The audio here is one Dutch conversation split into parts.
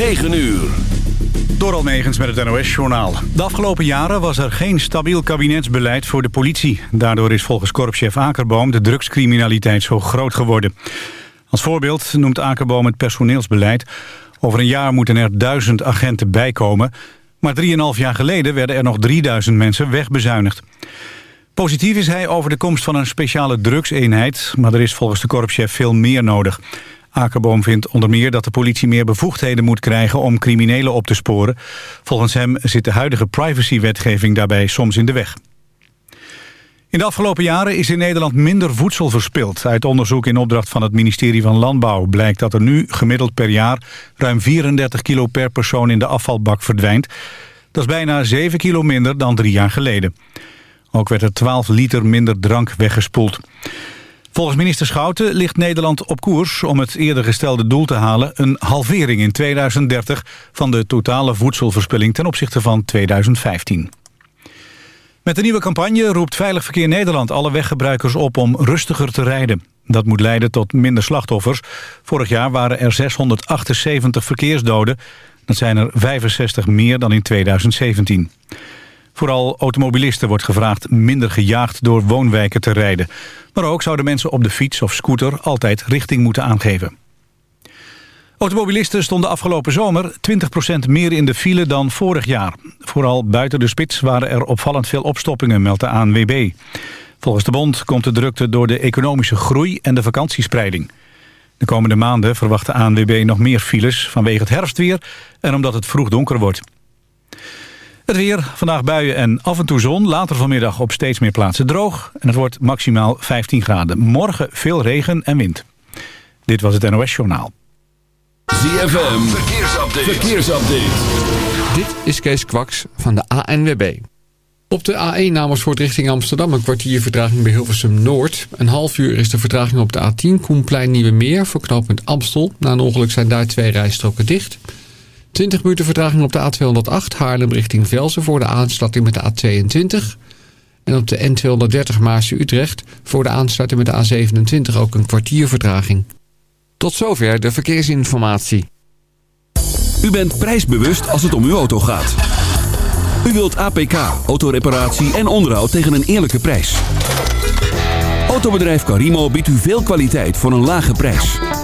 9 uur. Door Almegens met het NOS-journaal. De afgelopen jaren was er geen stabiel kabinetsbeleid voor de politie. Daardoor is volgens korpschef Akerboom de drugscriminaliteit zo groot geworden. Als voorbeeld noemt Akerboom het personeelsbeleid. Over een jaar moeten er duizend agenten bijkomen. Maar 3,5 jaar geleden werden er nog 3000 mensen wegbezuinigd. Positief is hij over de komst van een speciale drugseenheid... maar er is volgens de korpschef veel meer nodig. Akerboom vindt onder meer dat de politie meer bevoegdheden moet krijgen... om criminelen op te sporen. Volgens hem zit de huidige privacywetgeving daarbij soms in de weg. In de afgelopen jaren is in Nederland minder voedsel verspild. Uit onderzoek in opdracht van het ministerie van Landbouw... blijkt dat er nu gemiddeld per jaar ruim 34 kilo per persoon in de afvalbak verdwijnt. Dat is bijna 7 kilo minder dan drie jaar geleden. Ook werd er 12 liter minder drank weggespoeld. Volgens minister Schouten ligt Nederland op koers om het eerder gestelde doel te halen... een halvering in 2030 van de totale voedselverspilling ten opzichte van 2015. Met de nieuwe campagne roept Veilig Verkeer Nederland alle weggebruikers op om rustiger te rijden. Dat moet leiden tot minder slachtoffers. Vorig jaar waren er 678 verkeersdoden. Dat zijn er 65 meer dan in 2017. Vooral automobilisten wordt gevraagd minder gejaagd door woonwijken te rijden. Maar ook zouden mensen op de fiets of scooter altijd richting moeten aangeven. Automobilisten stonden afgelopen zomer 20% meer in de file dan vorig jaar. Vooral buiten de spits waren er opvallend veel opstoppingen, meldt de ANWB. Volgens de bond komt de drukte door de economische groei en de vakantiespreiding. De komende maanden verwacht de ANWB nog meer files vanwege het herfstweer... en omdat het vroeg donker wordt. Het weer, vandaag buien en af en toe zon. Later vanmiddag op steeds meer plaatsen droog. En het wordt maximaal 15 graden. Morgen veel regen en wind. Dit was het NOS Journaal. ZFM, verkeersupdate. verkeersupdate. Dit is Kees Kwaks van de ANWB. Op de A1 Amersfoort richting Amsterdam een kwartier vertraging bij Hilversum Noord. Een half uur is de vertraging op de A10 Koenplein Nieuwe Meer voor knooppunt Amstel. Na een ongeluk zijn daar twee rijstroken dicht. 20 minuten vertraging op de A208 Haarlem richting Velsen voor de aansluiting met de A22. En op de N230 Maasje Utrecht voor de aansluiting met de A27 ook een kwartier vertraging. Tot zover de verkeersinformatie. U bent prijsbewust als het om uw auto gaat. U wilt APK, autoreparatie en onderhoud tegen een eerlijke prijs. Autobedrijf Carimo biedt u veel kwaliteit voor een lage prijs.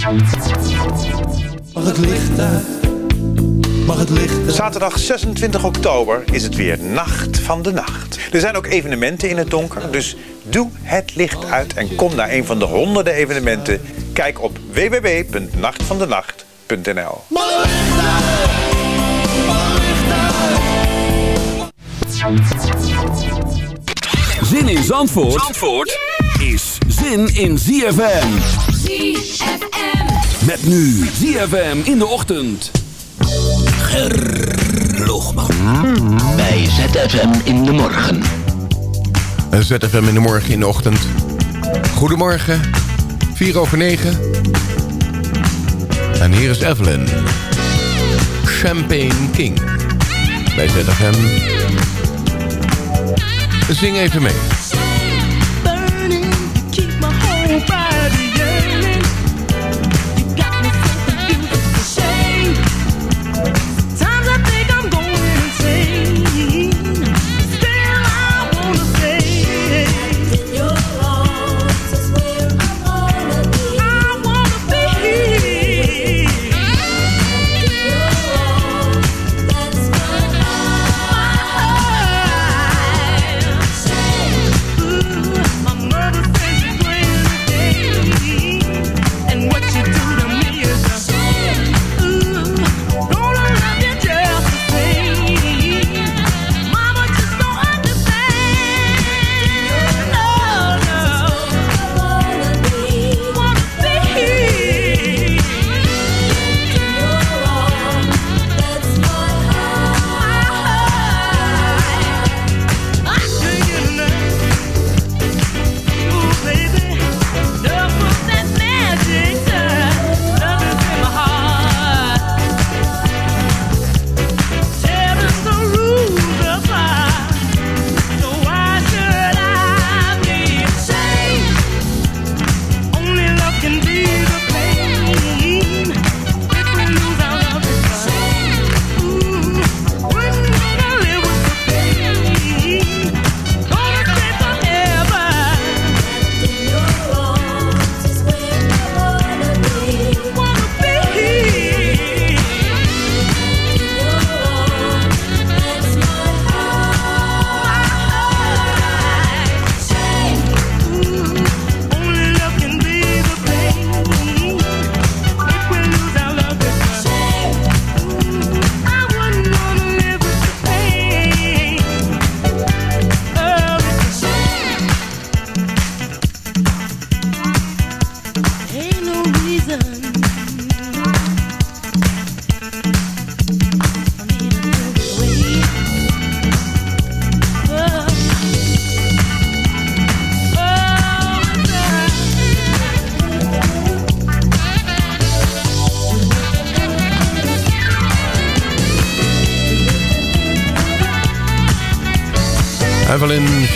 Mag het licht uit? Mag het licht uit? Zaterdag 26 oktober is het weer Nacht van de Nacht. Er zijn ook evenementen in het donker, dus doe het licht uit en kom naar een van de honderden evenementen. Kijk op www.nachtvandenacht.nl Zin in Zandvoort, Zandvoort is zin in ZFM. ZFM. Met nu ZFM in de ochtend. Gerloogman. Bij ZFM in de morgen. ZFM in de morgen in de ochtend. Goedemorgen. 4 over 9. En hier is Evelyn. Champagne King. Bij ZFM. Zing even mee.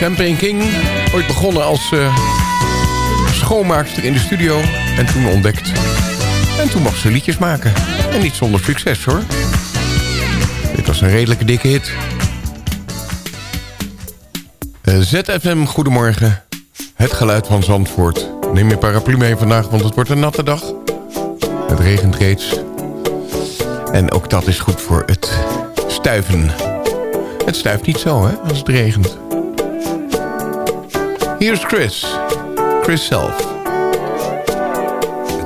Champagne King. Ooit begonnen als eh, schoonmaakster in de studio. En toen ontdekt. En toen mocht ze liedjes maken. En niet zonder succes hoor. Dit was een redelijke dikke hit. Eh, ZFM, goedemorgen. Het geluid van Zandvoort. Neem je paraplu mee vandaag, want het wordt een natte dag. Het regent reeds. En ook dat is goed voor het stuiven. Het stuift niet zo, hè, als het regent. Hier is Chris. Chris zelf.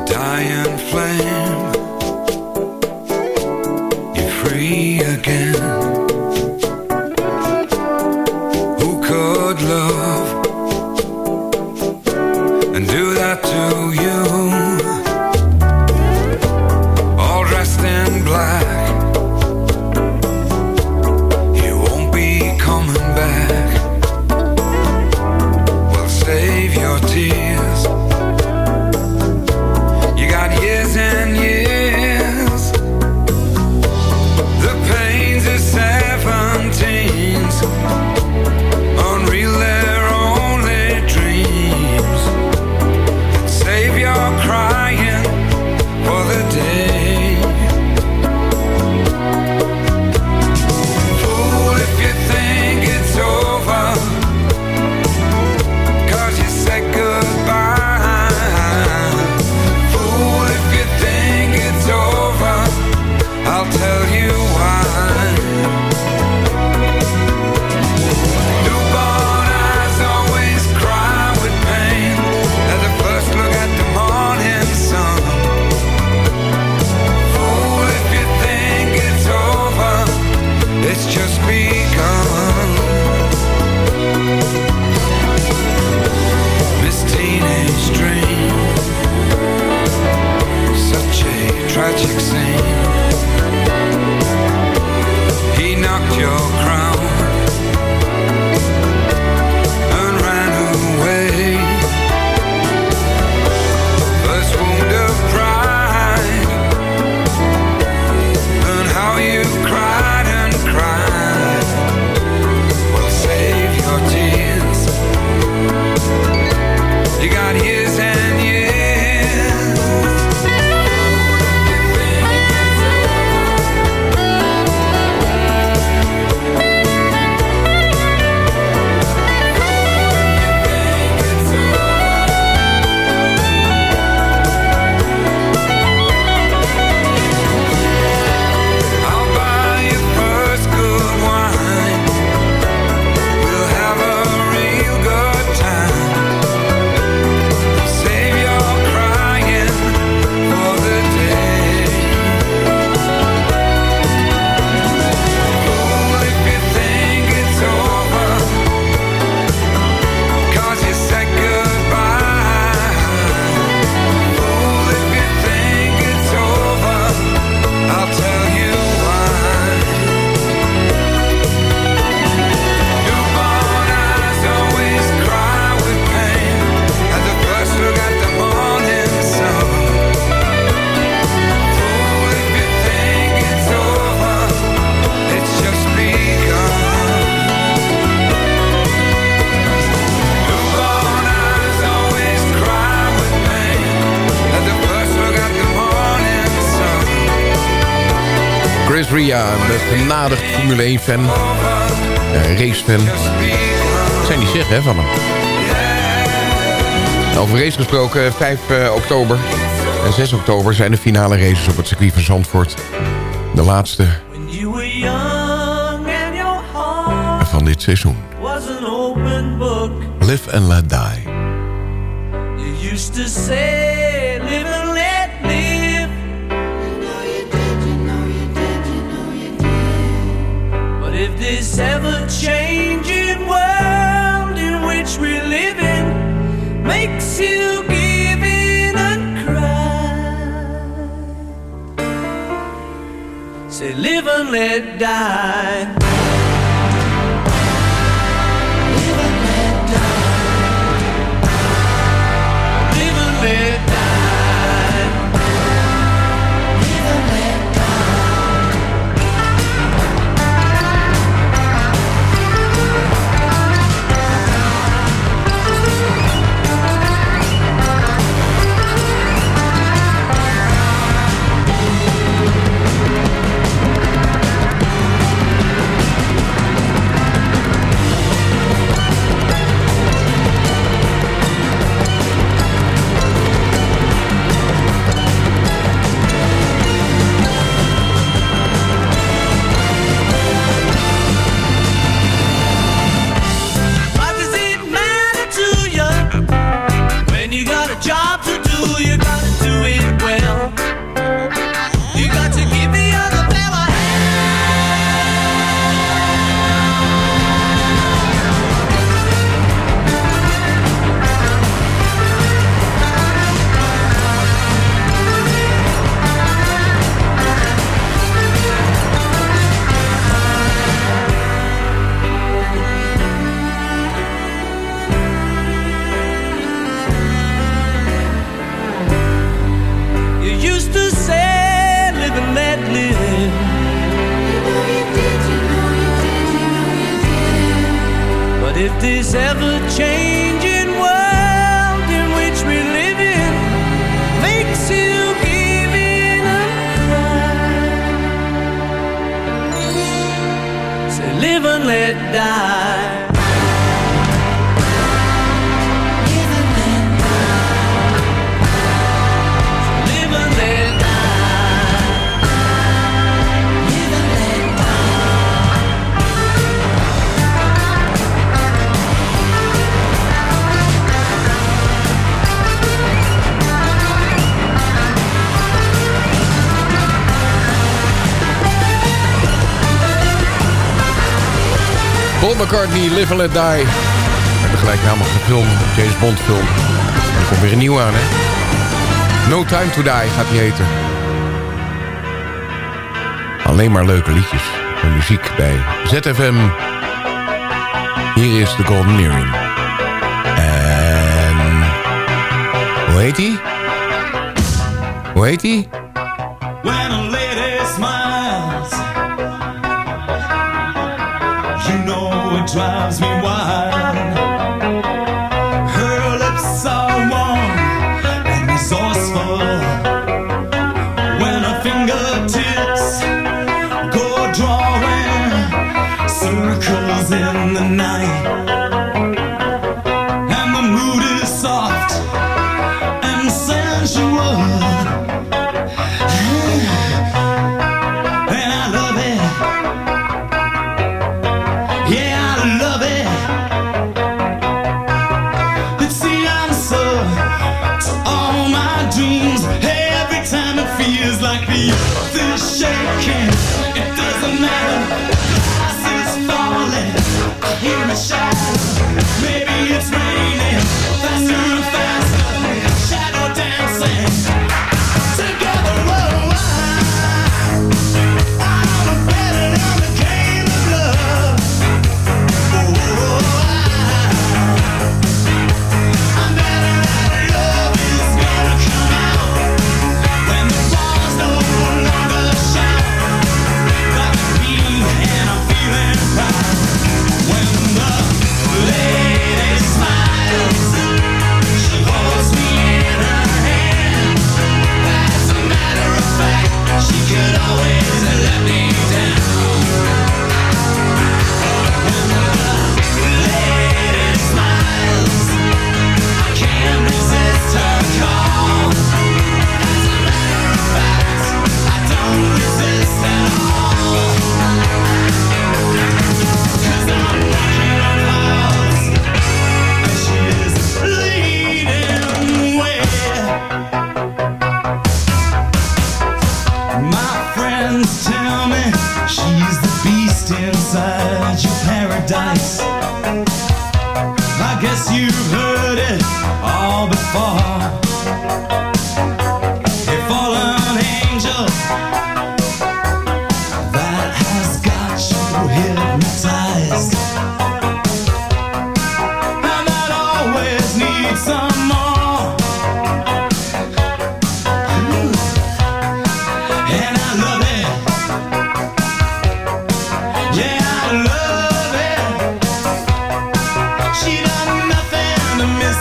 dying flame. You're free again. Gesproken, 5 eh, oktober en 6 oktober zijn de finale races op het circuit van Zandvoort. De laatste You van dit seizoen. Live and Let Die. You used to say, live and let live. But if this ever-changing world in which we live in makes you let die. let die. Paul McCartney, Live and Let Die. We hebben gelijk namelijk gefilmd, James Bond film. Er komt weer een nieuw aan, hè? No Time To Die gaat die eten. Alleen maar leuke liedjes en muziek bij ZFM. Hier is de Golden Earring. En... Hoe heet die? Hoe heet die? drives me shaking.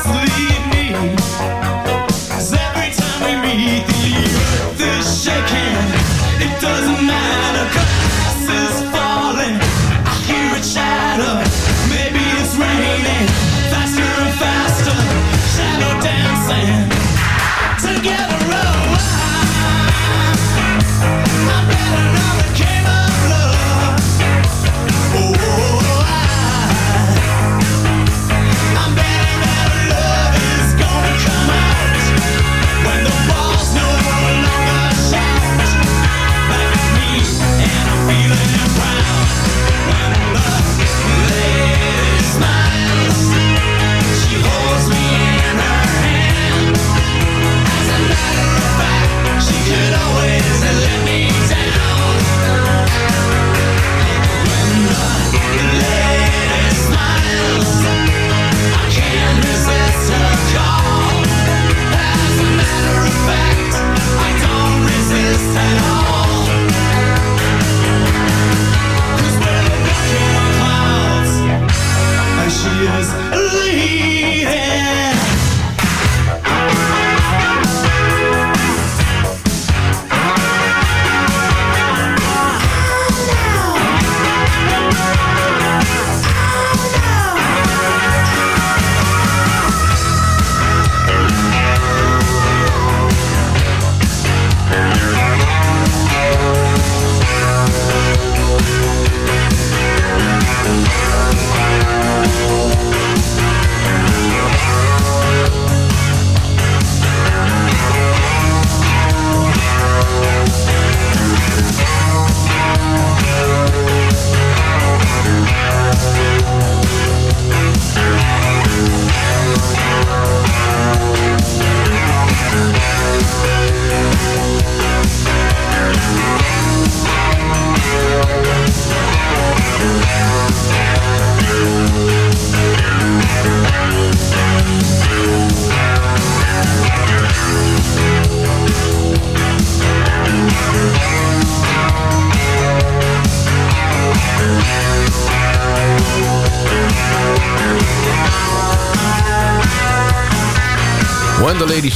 sleep.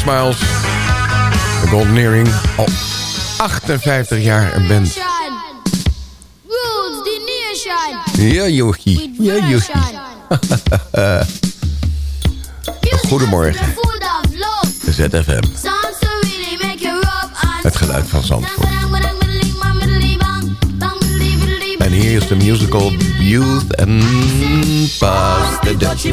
Smiles. De Golden Earring. Al 58 jaar een band. Rules the nation. Ja, jochie. Ja, jochie. Goedemorgen. ZFM. Het geluid van Zandvoort. En En hier is de musical Youth and Past the Dutch.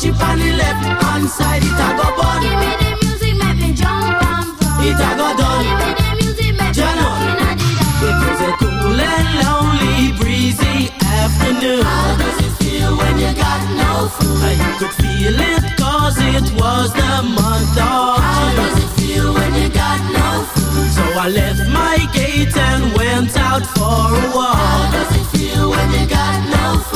Touchy on the left hand side. The dutchie on the side. It a go bun. Give me the music, make me jump and from. It a go done. Give me the music, make me in It was a cool and lonely, breezy afternoon. How does it feel when you got no food? I could feel it cause it was the month of June. How does it feel when you got no food? So I left my gate and went out for a walk. How does it feel when you got no food?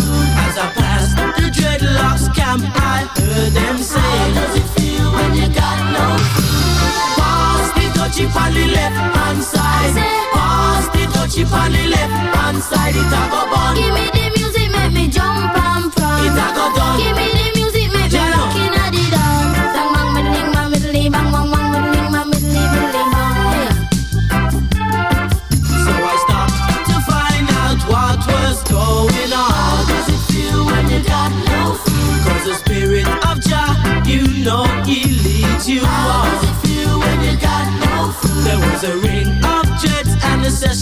Dreadlocks camp, I heard them say, How does it feel when you got no food? Pass the dutchie on the left hand side. Pass the dutchie on the left hand side. It a go bun. Give me the music, make me jump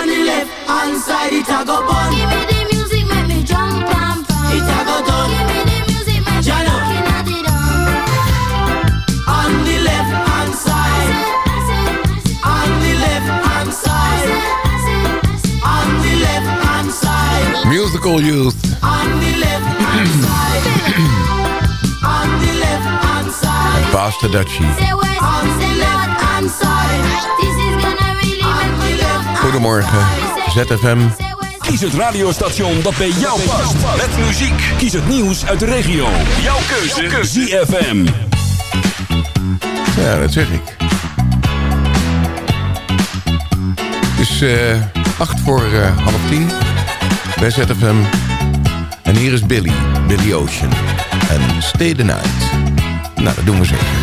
on the left hand side. It a go bun. Give me the music, make me jump and from. It a go done. Give me the music, make me Jano. rock in the. On the left hand side. On the left hand side. On the left hand side. Musical Youth. On the left hand side. On the left hand side. Past the Dutchie. Say west, say north and Goedemorgen. ZFM. Kies het radiostation dat bij jou past. Met muziek. Kies het nieuws uit de regio. Jouw keuze. ZFM. Ja, dat zeg ik. Het is eh acht voor eh, half tien bij ZFM. En hier is Billy, Billy Ocean. En Stay the Night. Nou, dat doen we zeker.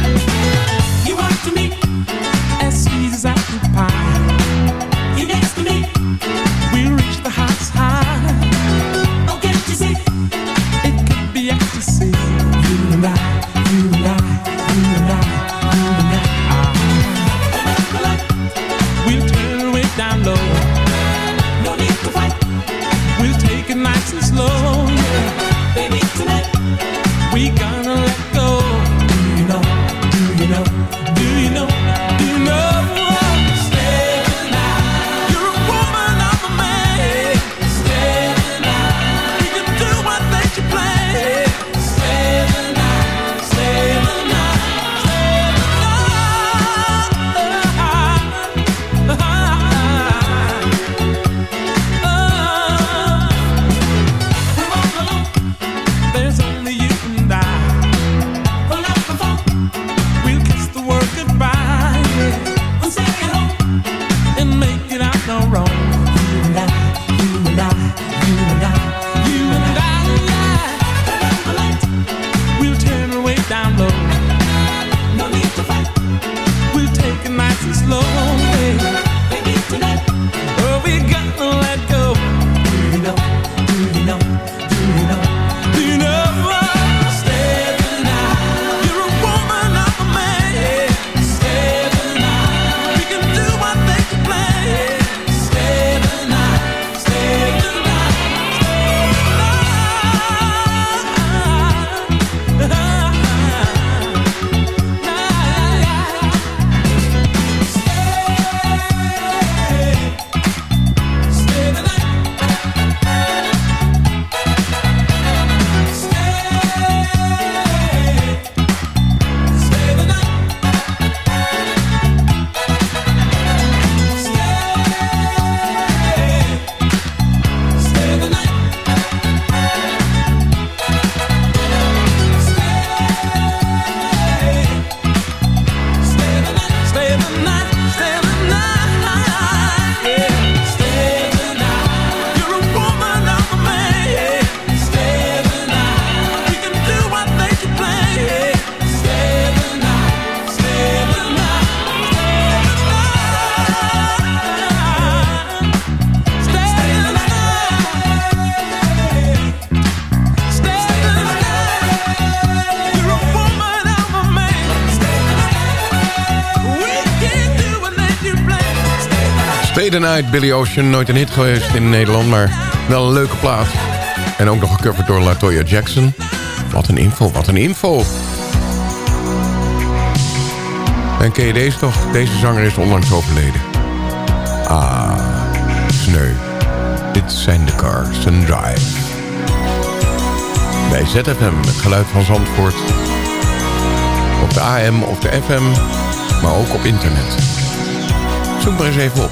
The Night, Billy Ocean. Nooit een hit geweest in Nederland, maar wel een leuke plaat. En ook nog gecoverd door Latoya Jackson. Wat een info, wat een info. En ken je deze toch? Deze zanger is onlangs overleden. Ah, sneu. Dit zijn de Cars and Drive. Bij ZFM, het geluid van Zandvoort. Op de AM of de FM, maar ook op internet. Zoek maar eens even op.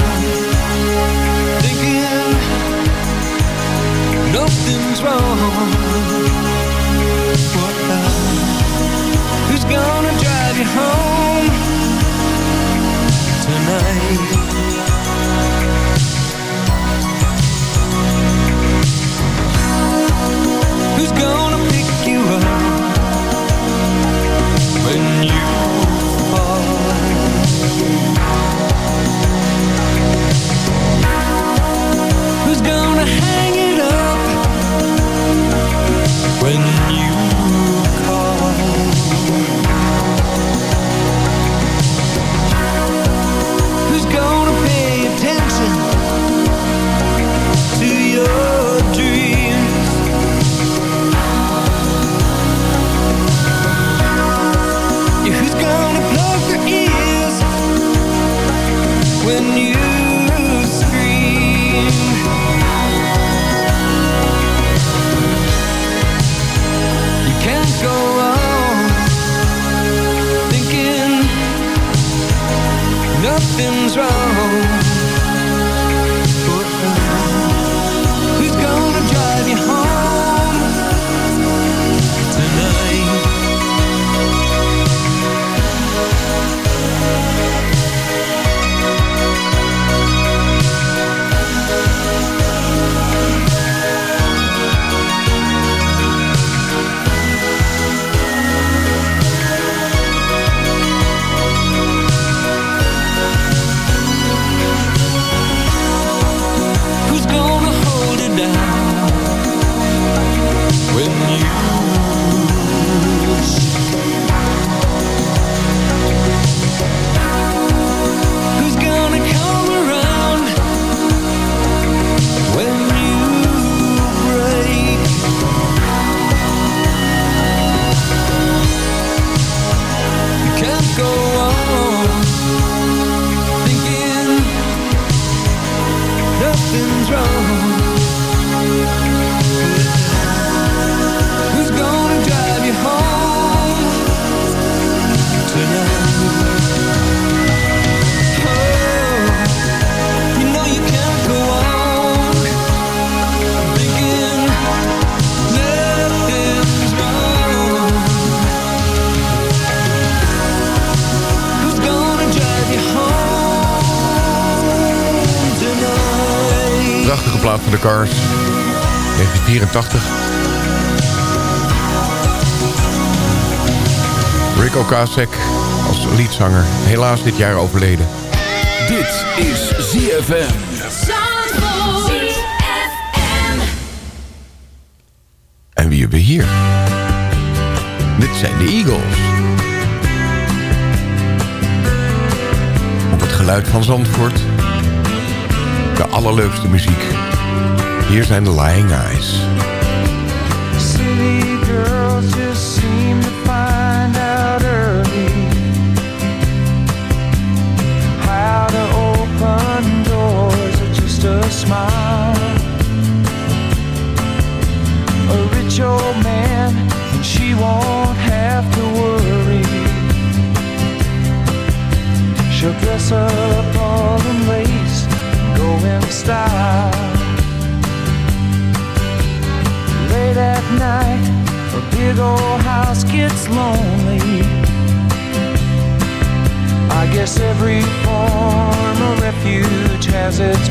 nothing's wrong. What Who's gonna drive you home tonight? Who's gonna pick you up when you fall? Who's gonna something's wrong. Ocasek als liedzanger. Helaas dit jaar overleden. Dit is ZFM. En wie hebben we hier? Dit zijn de Eagles. Op het geluid van Zandvoort. De allerleukste muziek. Hier zijn de Lying Eyes. Smile. A rich old man, and she won't have to worry. She'll dress up all in lace, go in style. late at night, a big old house gets lonely. I guess every form of refuge has its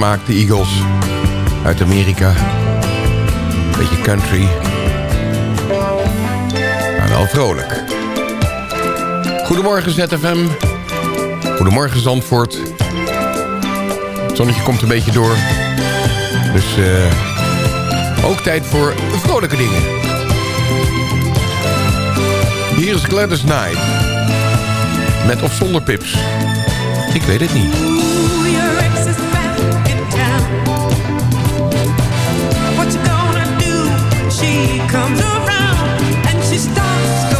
gemaakt, de Eagles. Uit Amerika. Beetje country. Maar wel vrolijk. Goedemorgen ZFM. Goedemorgen Zandvoort. Het zonnetje komt een beetje door. Dus eh, ook tijd voor vrolijke dingen. Hier is Gladys Knight. Met of zonder pips. Ik weet het niet. she comes around and she starts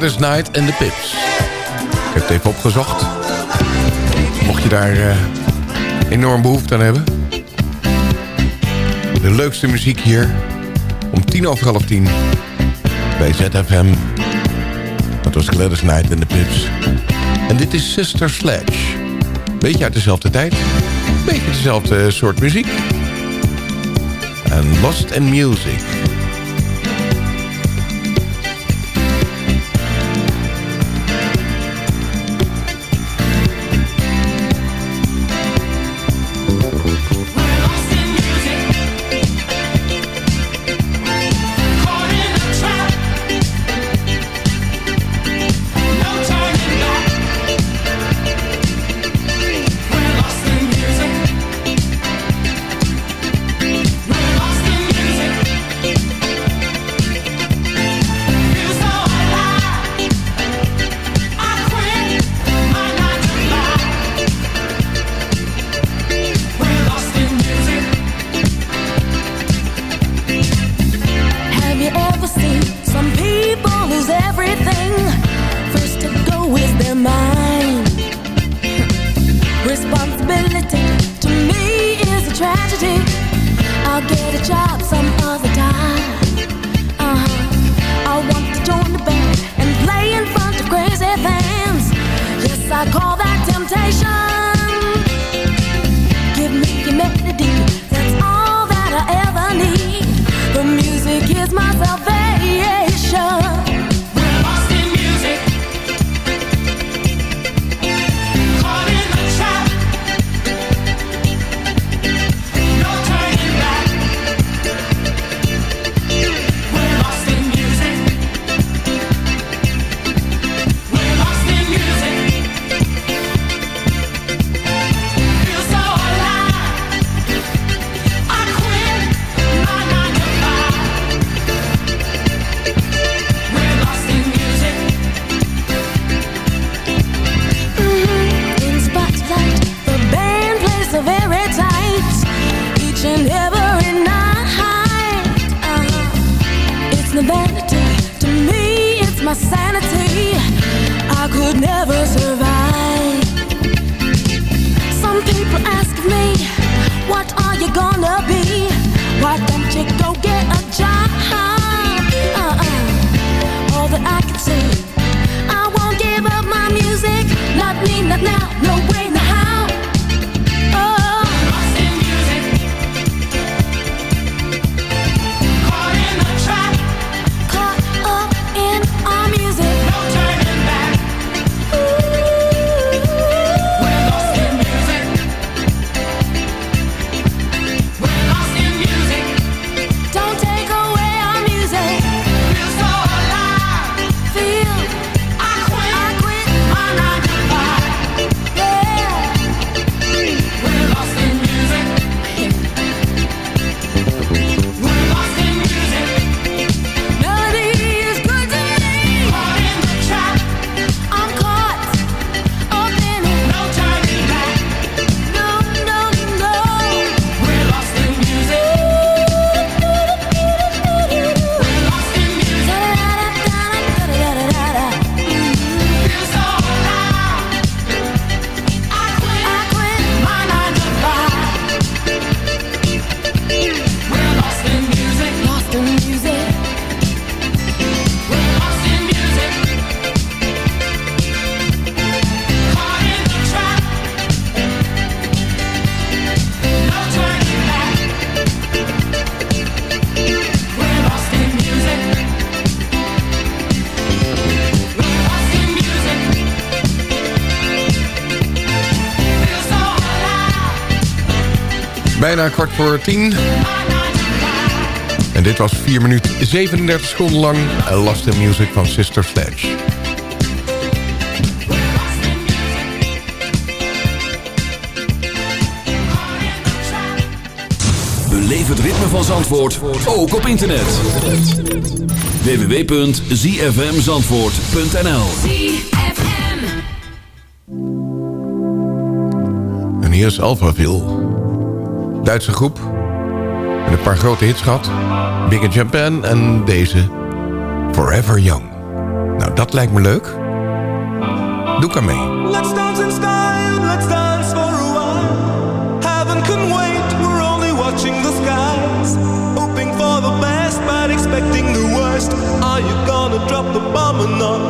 Gladys Night en de Pips. Ik heb het even opgezocht. Mocht je daar eh, enorm behoefte aan hebben. De leukste muziek hier. Om tien over half tien. Bij ZFM. Dat was Gladys Night en de Pips. En dit is Sister Sledge. Beetje uit dezelfde tijd. Beetje dezelfde soort muziek. En Lost in Music. Bijna kwart voor tien. En dit was 4 minuten 37 seconden lang Last in Music van Sister Sledge. Beleef het ritme van Zandvoort, ook op internet. www.zfmzandvoort.nl En hier is Alphaville. Duitse groep. Met een paar grote hits gehad. Big in Japan en deze Forever Young. Nou, dat lijkt me leuk. Doe ik aan mee. Let's dance in style, let's dance for a while. Heaven can wait, we're only watching the skies. Hoping for the best, but expecting the worst. Are you gonna drop the bomb or not?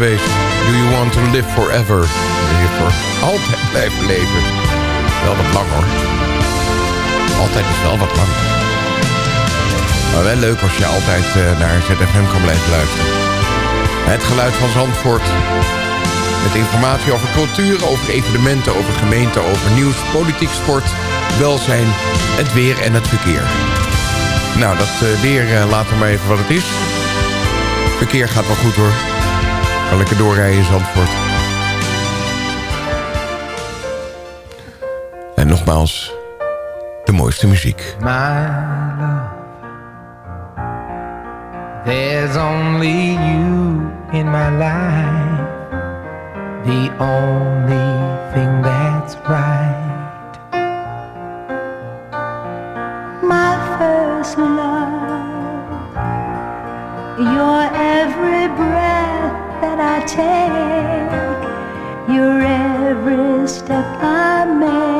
Do you want to live forever? Wil je voor altijd blijven leven? Wel wat lang hoor. Altijd is wel wat lang. Maar wel leuk als je altijd eh, naar ZFM kan blijven luisteren. Het geluid van Zandvoort. Met informatie over cultuur, over evenementen, over gemeenten, over nieuws, politiek, sport, welzijn, het weer en het verkeer. Nou, dat eh, weer eh, laten we maar even wat het is. Verkeer gaat wel goed hoor. Kan lekker doorrijden Zandvoort. En nogmaals, de mooiste muziek. my love. There's only you in my life, the only thing that's right. my first love. Your Take, your every step I make.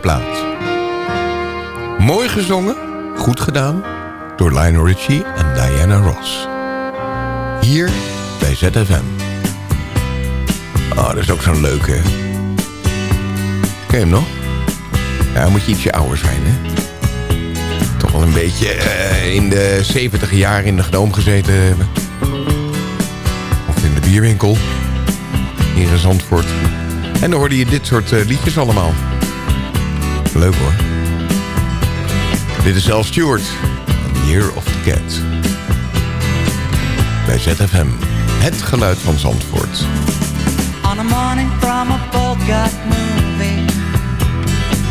Plaat. Mooi gezongen, goed gedaan door Lionel Richie en Diana Ross. Hier bij ZFM. Oh, dat is ook zo'n leuke. Ken je hem nog? Ja, moet je ietsje ouder zijn, hè? Toch wel een beetje eh, in de 70 jaar in de genoom gezeten hebben. Of in de bierwinkel. Hier in Zandvoort. En dan hoorde je dit soort eh, liedjes allemaal. Leuk hoor. Dit is El Stewart. Een Year of the Cat. Bij ZFM. Het geluid van Zandvoort. On a morning from a Bogart movie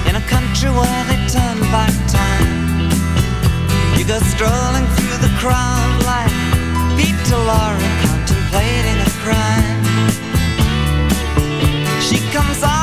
In a country where they turn back time You go strolling through the crowd like Peter Laura contemplating a crime She comes out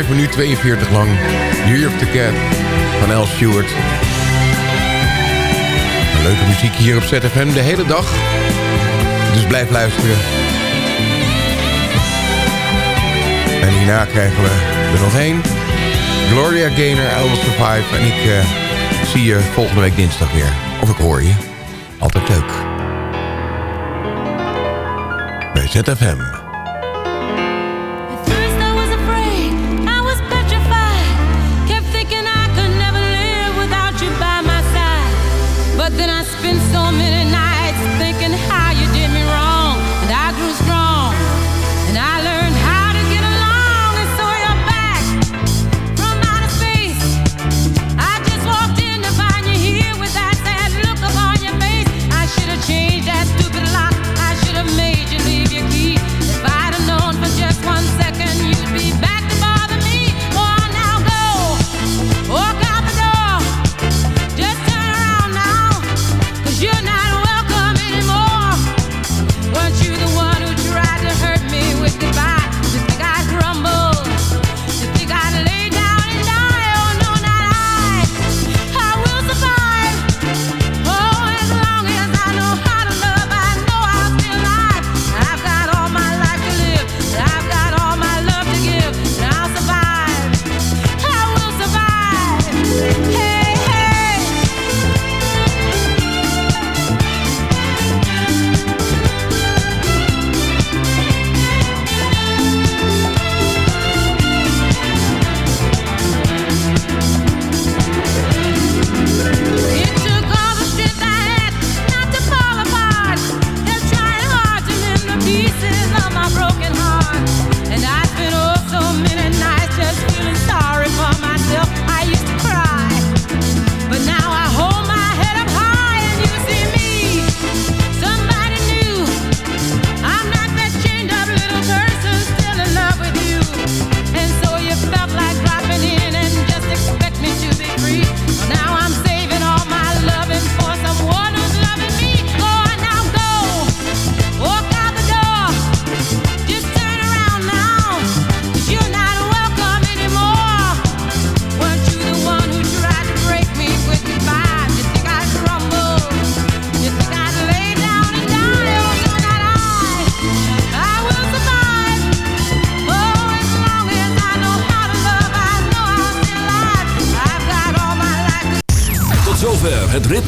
5 minuten 42 lang. Year of the Cat van Al Stewart. Leuke muziek hier op ZFM de hele dag. Dus blijf luisteren. En hierna krijgen we er nog één. Gloria Gaynor, Elvis Survive. En ik eh, zie je volgende week dinsdag weer. Of ik hoor je. Altijd leuk. Bij ZFM.